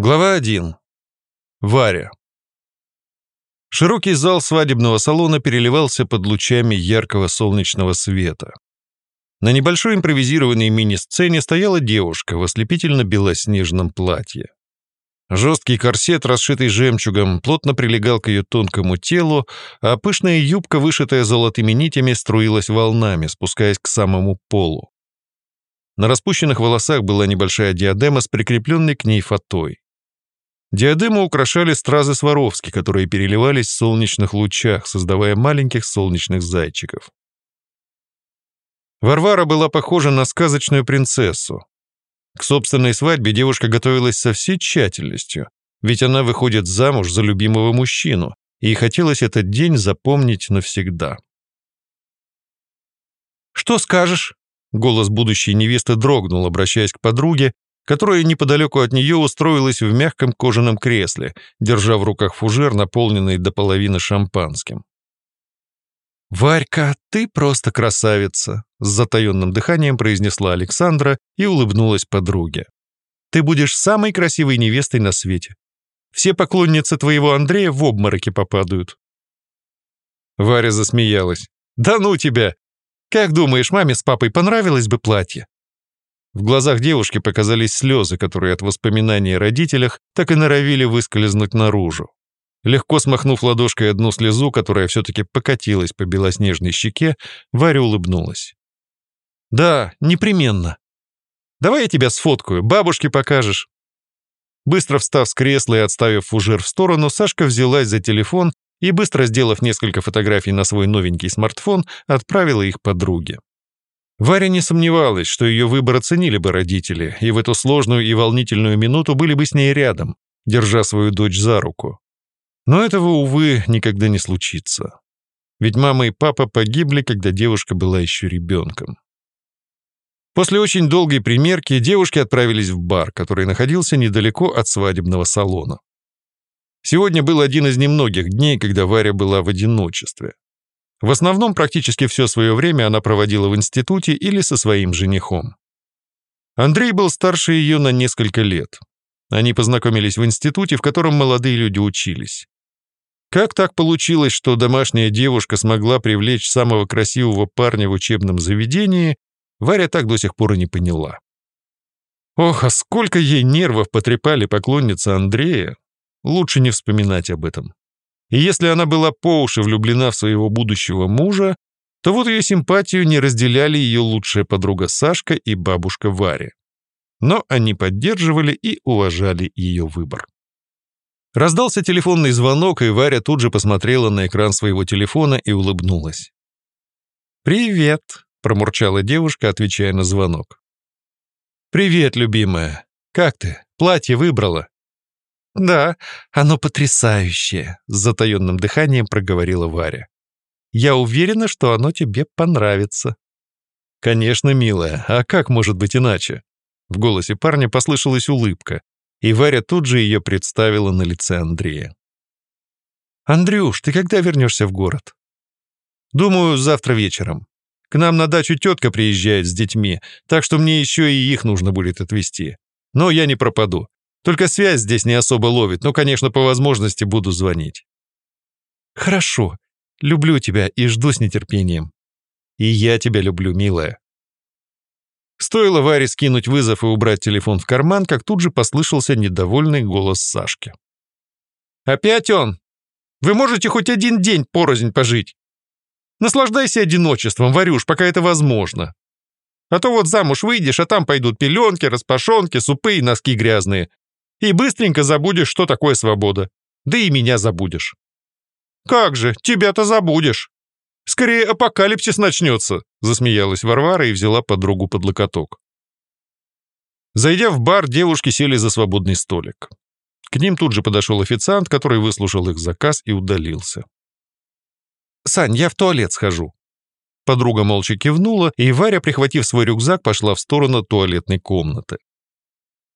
Глава 1. Варя. Широкий зал свадебного салона переливался под лучами яркого солнечного света. На небольшой импровизированной мини-сцене стояла девушка в ослепительно-белоснежном платье. Жесткий корсет, расшитый жемчугом, плотно прилегал к ее тонкому телу, а пышная юбка, вышитая золотыми нитями, струилась волнами, спускаясь к самому полу. На распущенных волосах была небольшая диадема с прикрепленной к ней фатой. Диадему украшали стразы Сваровски, которые переливались в солнечных лучах, создавая маленьких солнечных зайчиков. Варвара была похожа на сказочную принцессу. К собственной свадьбе девушка готовилась со всей тщательностью, ведь она выходит замуж за любимого мужчину, и хотелось этот день запомнить навсегда. «Что скажешь?» Голос будущей невесты дрогнул, обращаясь к подруге, которая неподалеку от нее устроилась в мягком кожаном кресле, держа в руках фужер, наполненный до половины шампанским. «Варька, ты просто красавица!» — с затаенным дыханием произнесла Александра и улыбнулась подруге. «Ты будешь самой красивой невестой на свете. Все поклонницы твоего Андрея в обмороке попадают». Варя засмеялась. «Да ну тебя! Как думаешь, маме с папой понравилось бы платье?» В глазах девушки показались слезы, которые от воспоминаний о родителях так и норовили выскользнуть наружу. Легко смахнув ладошкой одну слезу, которая все-таки покатилась по белоснежной щеке, Варя улыбнулась. «Да, непременно. Давай я тебя сфоткаю, бабушке покажешь». Быстро встав с кресла и отставив фужер в сторону, Сашка взялась за телефон и, быстро сделав несколько фотографий на свой новенький смартфон, отправила их подруге. Варя не сомневалась, что ее выбор оценили бы родители, и в эту сложную и волнительную минуту были бы с ней рядом, держа свою дочь за руку. Но этого, увы, никогда не случится. Ведь мама и папа погибли, когда девушка была еще ребенком. После очень долгой примерки девушки отправились в бар, который находился недалеко от свадебного салона. Сегодня был один из немногих дней, когда Варя была в одиночестве. В основном практически все свое время она проводила в институте или со своим женихом. Андрей был старше ее на несколько лет. Они познакомились в институте, в котором молодые люди учились. Как так получилось, что домашняя девушка смогла привлечь самого красивого парня в учебном заведении, Варя так до сих пор и не поняла. Ох, а сколько ей нервов потрепали поклонницы Андрея! Лучше не вспоминать об этом. И если она была по уши влюблена в своего будущего мужа, то вот ее симпатию не разделяли ее лучшая подруга Сашка и бабушка Варя. Но они поддерживали и уважали ее выбор. Раздался телефонный звонок, и Варя тут же посмотрела на экран своего телефона и улыбнулась. «Привет», — промурчала девушка, отвечая на звонок. «Привет, любимая. Как ты? Платье выбрала?» «Да, оно потрясающее», — с затаённым дыханием проговорила Варя. «Я уверена, что оно тебе понравится». «Конечно, милая, а как может быть иначе?» В голосе парня послышалась улыбка, и Варя тут же ее представила на лице Андрея. «Андрюш, ты когда вернешься в город?» «Думаю, завтра вечером. К нам на дачу тетка приезжает с детьми, так что мне еще и их нужно будет отвезти. Но я не пропаду. Только связь здесь не особо ловит, но, конечно, по возможности буду звонить. Хорошо. Люблю тебя и жду с нетерпением. И я тебя люблю, милая. Стоило Варе скинуть вызов и убрать телефон в карман, как тут же послышался недовольный голос Сашки. «Опять он! Вы можете хоть один день порознь пожить? Наслаждайся одиночеством, Варюш, пока это возможно. А то вот замуж выйдешь, а там пойдут пеленки, распашонки, супы и носки грязные и быстренько забудешь, что такое свобода. Да и меня забудешь». «Как же, тебя-то забудешь!» «Скорее апокалипсис начнется!» — засмеялась Варвара и взяла подругу под локоток. Зайдя в бар, девушки сели за свободный столик. К ним тут же подошел официант, который выслушал их заказ и удалился. «Сань, я в туалет схожу». Подруга молча кивнула, и Варя, прихватив свой рюкзак, пошла в сторону туалетной комнаты.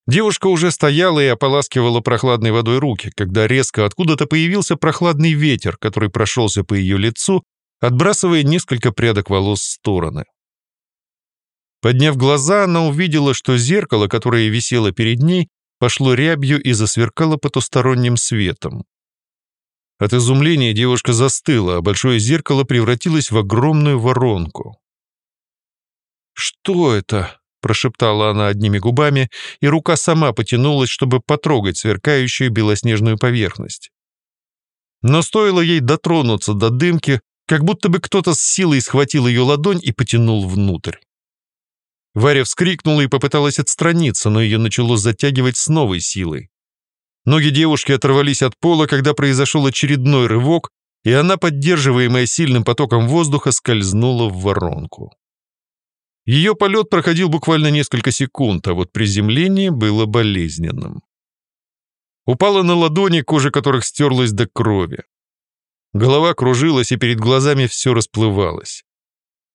Девушка уже стояла и ополаскивала прохладной водой руки, когда резко откуда-то появился прохладный ветер, который прошелся по ее лицу, отбрасывая несколько прядок волос в стороны. Подняв глаза, она увидела, что зеркало, которое висело перед ней, пошло рябью и засверкало потусторонним светом. От изумления девушка застыла, а большое зеркало превратилось в огромную воронку. «Что это?» прошептала она одними губами, и рука сама потянулась, чтобы потрогать сверкающую белоснежную поверхность. Но стоило ей дотронуться до дымки, как будто бы кто-то с силой схватил ее ладонь и потянул внутрь. Варя вскрикнула и попыталась отстраниться, но ее начало затягивать с новой силой. Ноги девушки оторвались от пола, когда произошел очередной рывок, и она, поддерживаемая сильным потоком воздуха, скользнула в воронку. Ее полет проходил буквально несколько секунд, а вот приземление было болезненным. Упала на ладони, кожа которых стерлась до крови. Голова кружилась, и перед глазами все расплывалось.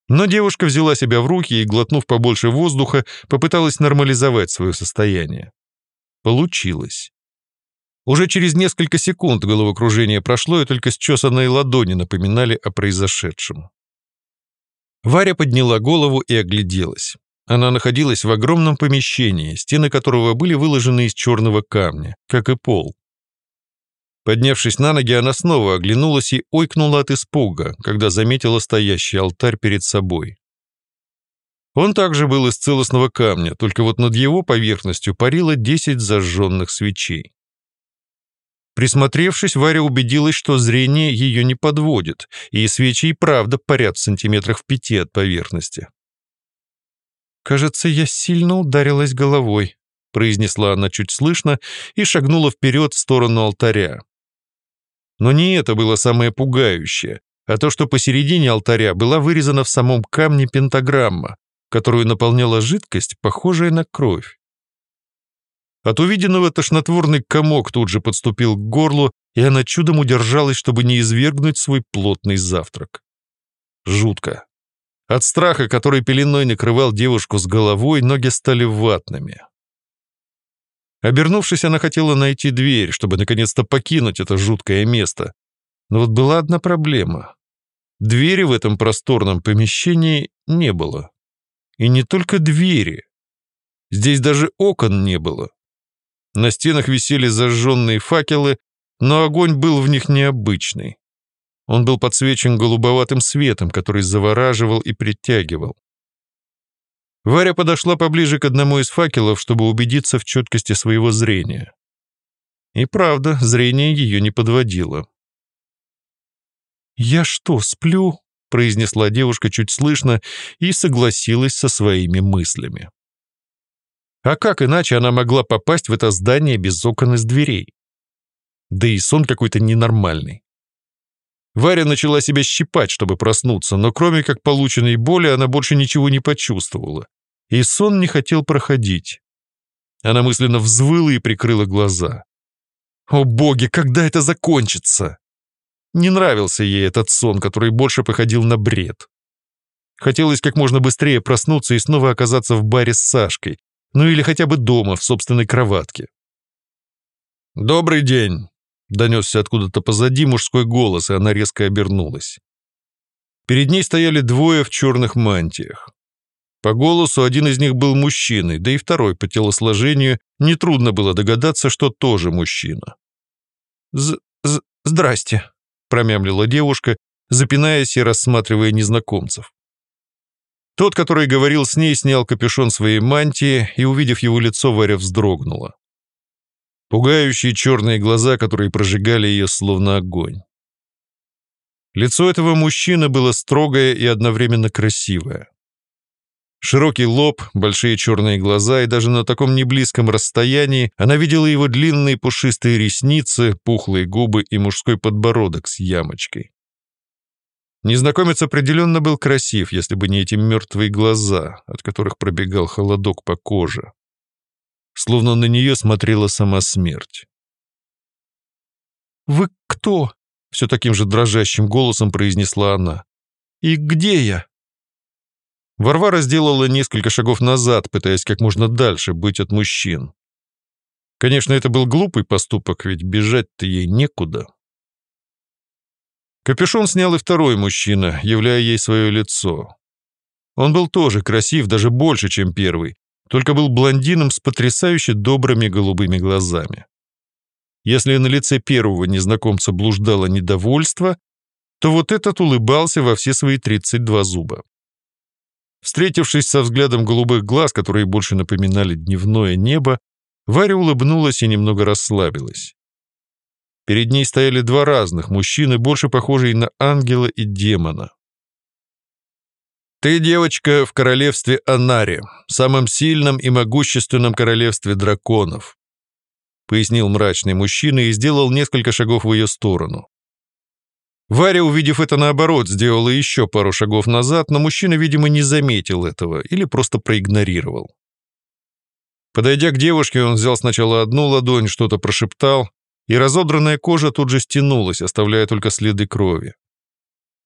Но девушка взяла себя в руки и, глотнув побольше воздуха, попыталась нормализовать свое состояние. Получилось. Уже через несколько секунд головокружение прошло, и только счесанные ладони напоминали о произошедшем. Варя подняла голову и огляделась. Она находилась в огромном помещении, стены которого были выложены из черного камня, как и пол. Поднявшись на ноги, она снова оглянулась и ойкнула от испуга, когда заметила стоящий алтарь перед собой. Он также был из целостного камня, только вот над его поверхностью парило 10 зажженных свечей. Присмотревшись, Варя убедилась, что зрение ее не подводит, и свечи и правда парят в сантиметрах в пяти от поверхности. «Кажется, я сильно ударилась головой», — произнесла она чуть слышно и шагнула вперед в сторону алтаря. Но не это было самое пугающее, а то, что посередине алтаря была вырезана в самом камне пентаграмма, которую наполняла жидкость, похожая на кровь. От увиденного тошнотворный комок тут же подступил к горлу, и она чудом удержалась, чтобы не извергнуть свой плотный завтрак. Жутко. От страха, который пеленой накрывал девушку с головой, ноги стали ватными. Обернувшись, она хотела найти дверь, чтобы наконец-то покинуть это жуткое место. Но вот была одна проблема. Двери в этом просторном помещении не было. И не только двери. Здесь даже окон не было. На стенах висели зажженные факелы, но огонь был в них необычный. Он был подсвечен голубоватым светом, который завораживал и притягивал. Варя подошла поближе к одному из факелов, чтобы убедиться в четкости своего зрения. И правда, зрение ее не подводило. «Я что, сплю?» — произнесла девушка чуть слышно и согласилась со своими мыслями. А как иначе она могла попасть в это здание без окон и дверей? Да и сон какой-то ненормальный. Варя начала себя щипать, чтобы проснуться, но кроме как полученной боли она больше ничего не почувствовала. И сон не хотел проходить. Она мысленно взвыла и прикрыла глаза. «О боги, когда это закончится?» Не нравился ей этот сон, который больше походил на бред. Хотелось как можно быстрее проснуться и снова оказаться в баре с Сашкой, ну или хотя бы дома, в собственной кроватке. «Добрый день!» — донесся откуда-то позади мужской голос, и она резко обернулась. Перед ней стояли двое в черных мантиях. По голосу один из них был мужчиной, да и второй по телосложению нетрудно было догадаться, что тоже мужчина. «З -з «Здрасте», — промямлила девушка, запинаясь и рассматривая незнакомцев. Тот, который говорил с ней, снял капюшон своей мантии и, увидев его лицо, Варя вздрогнула. Пугающие черные глаза, которые прожигали ее словно огонь. Лицо этого мужчины было строгое и одновременно красивое. Широкий лоб, большие черные глаза, и даже на таком неблизком расстоянии она видела его длинные пушистые ресницы, пухлые губы и мужской подбородок с ямочкой. Незнакомец определенно был красив, если бы не эти мертвые глаза, от которых пробегал холодок по коже. Словно на нее смотрела сама смерть. «Вы кто?» — все таким же дрожащим голосом произнесла она. «И где я?» Варвара сделала несколько шагов назад, пытаясь как можно дальше быть от мужчин. Конечно, это был глупый поступок, ведь бежать-то ей некуда. Капюшон снял и второй мужчина, являя ей свое лицо. Он был тоже красив, даже больше, чем первый, только был блондином с потрясающе добрыми голубыми глазами. Если на лице первого незнакомца блуждало недовольство, то вот этот улыбался во все свои 32 зуба. Встретившись со взглядом голубых глаз, которые больше напоминали дневное небо, Варя улыбнулась и немного расслабилась. Перед ней стояли два разных мужчины, больше похожие на ангела и демона. «Ты, девочка, в королевстве Анари, самом сильном и могущественном королевстве драконов», пояснил мрачный мужчина и сделал несколько шагов в ее сторону. Варя, увидев это наоборот, сделала еще пару шагов назад, но мужчина, видимо, не заметил этого или просто проигнорировал. Подойдя к девушке, он взял сначала одну ладонь, что-то прошептал, и разодранная кожа тут же стянулась, оставляя только следы крови.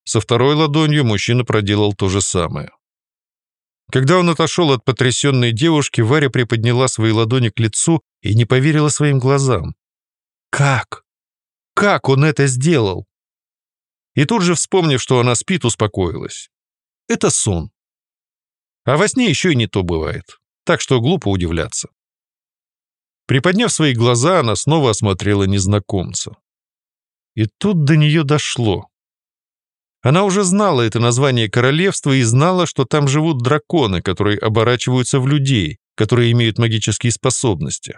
Со второй ладонью мужчина проделал то же самое. Когда он отошел от потрясенной девушки, Варя приподняла свои ладони к лицу и не поверила своим глазам. «Как? Как он это сделал?» И тут же, вспомнив, что она спит, успокоилась. «Это сон. А во сне еще и не то бывает, так что глупо удивляться». Приподняв свои глаза, она снова осмотрела незнакомца. И тут до нее дошло. Она уже знала это название королевства и знала, что там живут драконы, которые оборачиваются в людей, которые имеют магические способности.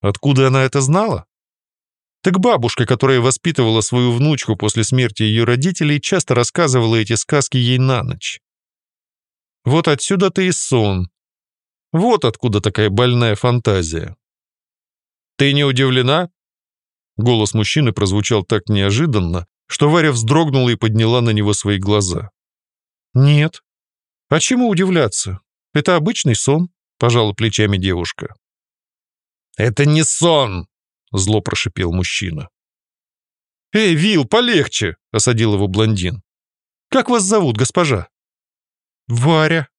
Откуда она это знала? Так бабушка, которая воспитывала свою внучку после смерти ее родителей, часто рассказывала эти сказки ей на ночь. Вот отсюда-то и сон. Вот откуда такая больная фантазия. «Ты не удивлена?» Голос мужчины прозвучал так неожиданно, что Варя вздрогнула и подняла на него свои глаза. «Нет. А чему удивляться? Это обычный сон», — пожала плечами девушка. «Это не сон!» — зло прошипел мужчина. «Эй, Вил, полегче!» — осадил его блондин. «Как вас зовут, госпожа?» «Варя».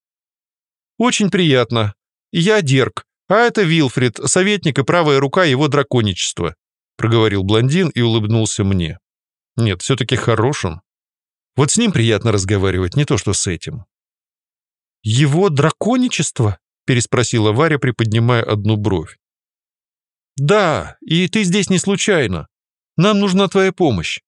«Очень приятно. Я Дерг, «А это Вилфрид, советник и правая рука его драконичества», проговорил блондин и улыбнулся мне. «Нет, все-таки хорошим. Вот с ним приятно разговаривать, не то что с этим». «Его драконичество?» переспросила Варя, приподнимая одну бровь. «Да, и ты здесь не случайно. Нам нужна твоя помощь.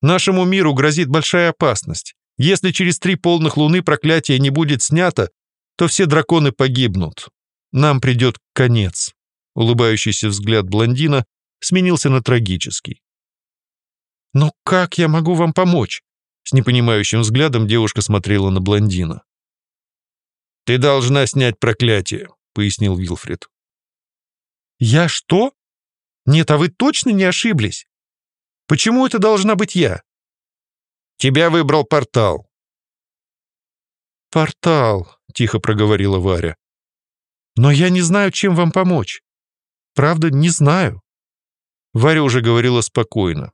Нашему миру грозит большая опасность. Если через три полных луны проклятие не будет снято, то все драконы погибнут. Нам придет конец. Улыбающийся взгляд блондина сменился на трагический. «Но как я могу вам помочь?» С непонимающим взглядом девушка смотрела на блондина. «Ты должна снять проклятие», — пояснил Вилфред. «Я что? Нет, а вы точно не ошиблись? Почему это должна быть я?» «Тебя выбрал портал». «Портал», — тихо проговорила Варя. Но я не знаю, чем вам помочь. Правда, не знаю». Варя уже говорила спокойно.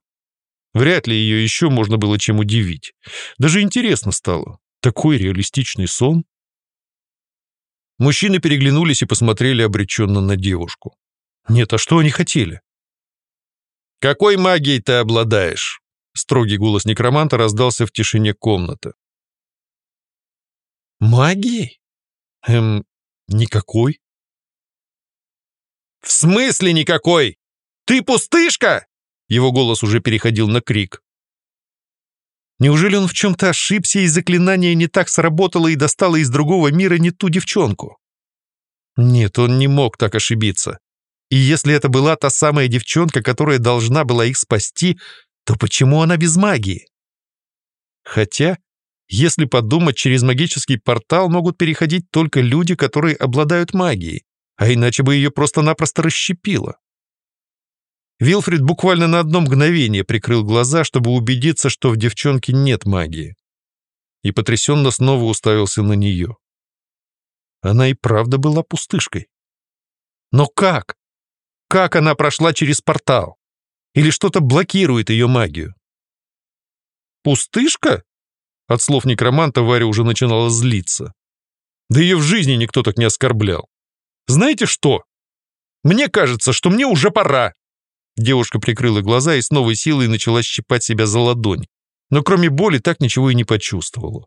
Вряд ли ее еще можно было чем удивить. Даже интересно стало. Такой реалистичный сон. Мужчины переглянулись и посмотрели обреченно на девушку. Нет, а что они хотели? «Какой магией ты обладаешь?» Строгий голос некроманта раздался в тишине комнаты. «Магией? Эм, Никакой. В смысле никакой? Ты пустышка? Его голос уже переходил на крик. Неужели он в чем-то ошибся, и заклинание не так сработало и достало из другого мира не ту девчонку? Нет, он не мог так ошибиться. И если это была та самая девчонка, которая должна была их спасти, то почему она без магии? Хотя если подумать, через магический портал могут переходить только люди, которые обладают магией, а иначе бы ее просто-напросто расщепило. Вилфрид буквально на одно мгновение прикрыл глаза, чтобы убедиться, что в девчонке нет магии. И потрясенно снова уставился на нее. Она и правда была пустышкой. Но как? Как она прошла через портал? Или что-то блокирует ее магию? «Пустышка?» От слов некроманта Варя уже начинала злиться. Да ее в жизни никто так не оскорблял. «Знаете что? Мне кажется, что мне уже пора!» Девушка прикрыла глаза и с новой силой начала щипать себя за ладонь, но кроме боли так ничего и не почувствовала.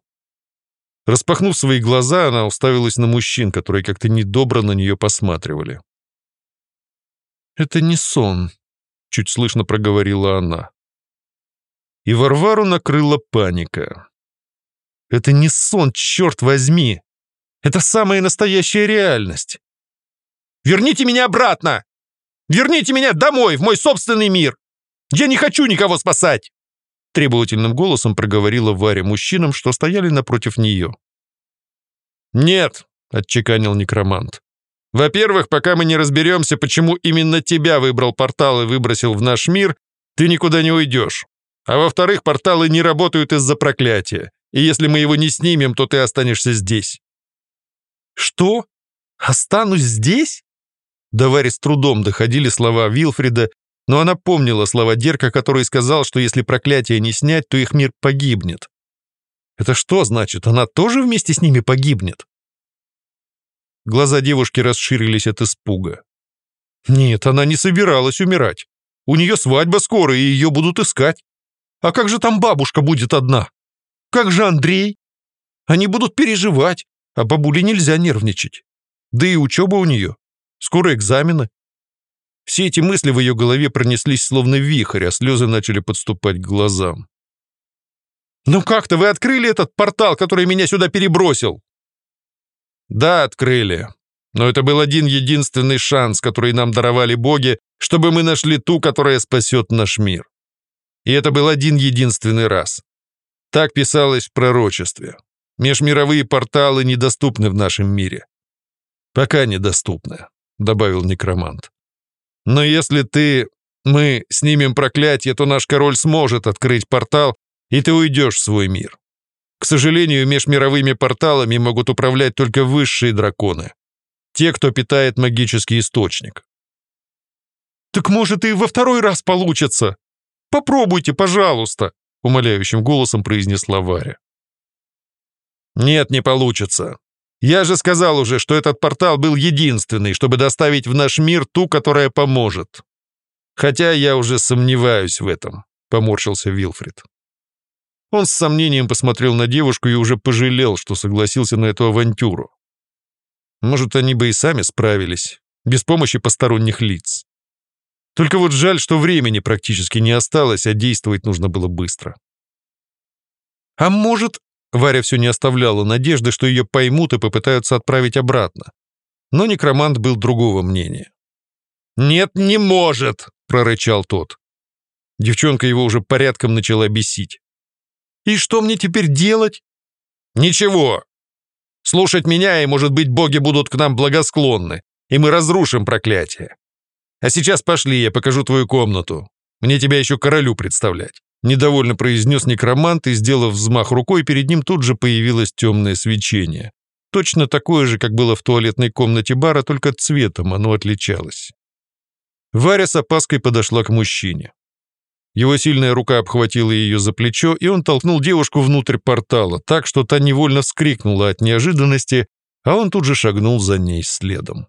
Распахнув свои глаза, она уставилась на мужчин, которые как-то недобро на нее посматривали. «Это не сон», — чуть слышно проговорила она. И Варвару накрыла паника. Это не сон, черт возьми! Это самая настоящая реальность! Верните меня обратно! Верните меня домой, в мой собственный мир! Я не хочу никого спасать!» Требовательным голосом проговорила Варя мужчинам, что стояли напротив нее. «Нет», — отчеканил некромант. «Во-первых, пока мы не разберемся, почему именно тебя выбрал портал и выбросил в наш мир, ты никуда не уйдешь. А во-вторых, порталы не работают из-за проклятия. И если мы его не снимем, то ты останешься здесь». «Что? Останусь здесь?» До Вари с трудом доходили слова Вилфрида, но она помнила слова Дерка, который сказал, что если проклятие не снять, то их мир погибнет. Это что значит, она тоже вместе с ними погибнет? Глаза девушки расширились от испуга. Нет, она не собиралась умирать. У нее свадьба скоро, и ее будут искать. А как же там бабушка будет одна? Как же Андрей? Они будут переживать, а бабуле нельзя нервничать. Да и учеба у нее. Скоро экзамены. Все эти мысли в ее голове пронеслись словно вихрь, а слезы начали подступать к глазам. «Ну как-то вы открыли этот портал, который меня сюда перебросил?» «Да, открыли. Но это был один единственный шанс, который нам даровали боги, чтобы мы нашли ту, которая спасет наш мир. И это был один единственный раз. Так писалось в пророчестве. Межмировые порталы недоступны в нашем мире. Пока недоступны, добавил некромант. Но если ты... мы снимем проклятие, то наш король сможет открыть портал, и ты уйдешь в свой мир. К сожалению, межмировыми порталами могут управлять только высшие драконы. Те, кто питает магический источник. «Так может и во второй раз получится? Попробуйте, пожалуйста!» — умоляющим голосом произнесла Варя. «Нет, не получится. Я же сказал уже, что этот портал был единственный, чтобы доставить в наш мир ту, которая поможет. Хотя я уже сомневаюсь в этом», — поморщился Вилфрид. Он с сомнением посмотрел на девушку и уже пожалел, что согласился на эту авантюру. Может, они бы и сами справились, без помощи посторонних лиц. Только вот жаль, что времени практически не осталось, а действовать нужно было быстро. А может, Варя все не оставляла надежды, что ее поймут и попытаются отправить обратно. Но некромант был другого мнения. «Нет, не может!» — прорычал тот. Девчонка его уже порядком начала бесить. «И что мне теперь делать?» «Ничего. Слушать меня, и, может быть, боги будут к нам благосклонны, и мы разрушим проклятие. А сейчас пошли, я покажу твою комнату. Мне тебя еще королю представлять». Недовольно произнес некромант и, сделав взмах рукой, перед ним тут же появилось темное свечение. Точно такое же, как было в туалетной комнате бара, только цветом оно отличалось. Варя с опаской подошла к мужчине. Его сильная рука обхватила ее за плечо, и он толкнул девушку внутрь портала, так что та невольно вскрикнула от неожиданности, а он тут же шагнул за ней следом.